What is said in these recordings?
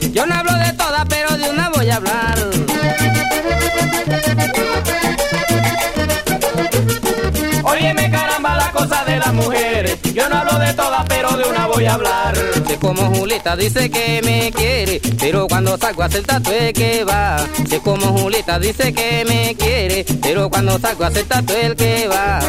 Yo no hablo de todas, pero de una voy a hablar. Óyeme caramba la cosa de las mujeres. Yo no hablo de todas, pero de una voy a hablar. Sé como Julieta dice que me quiere, pero cuando salgo a hacer tatué que va. Sé como Julieta dice que me quiere, pero cuando saco a hacer tatué el que va.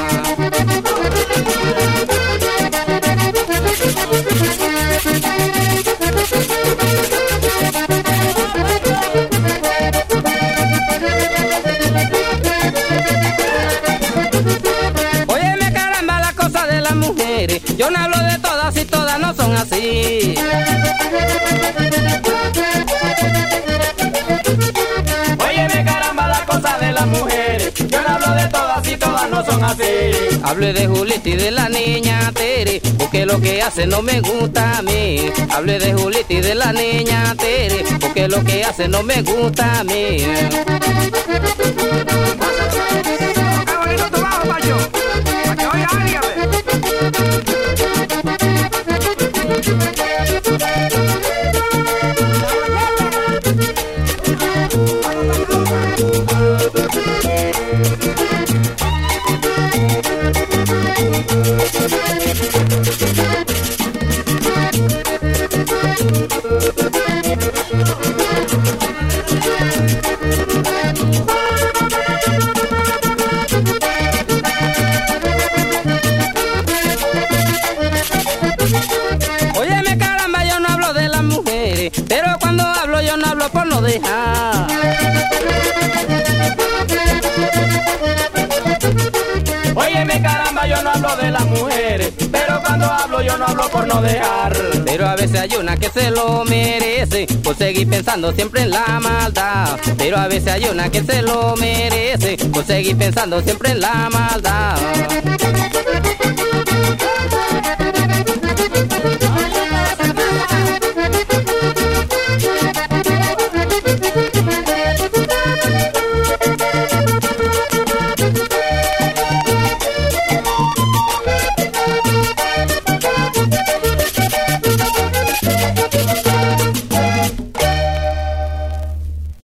Yo no hablo de todas y todas no son así. Óyeme caramba la cosa de las mujeres. Yo no hablo de todas y todas no son así. Hable de Julita y de la niña Tere, porque lo que hace no me gusta a mí. Hable de Julita y de la niña Tere, porque lo que hace no me gusta a mí. Óyeme caramba, yo no hablo de las mujeres, pero cuando hablo yo no hablo por no dejar. Pero cuando hablo, yo no hablo por no dejar. Pero a veces hay una que se lo merece por seguir pensando siempre en la maldad. Pero a veces hay una que se lo merece por seguir pensando siempre en la maldad.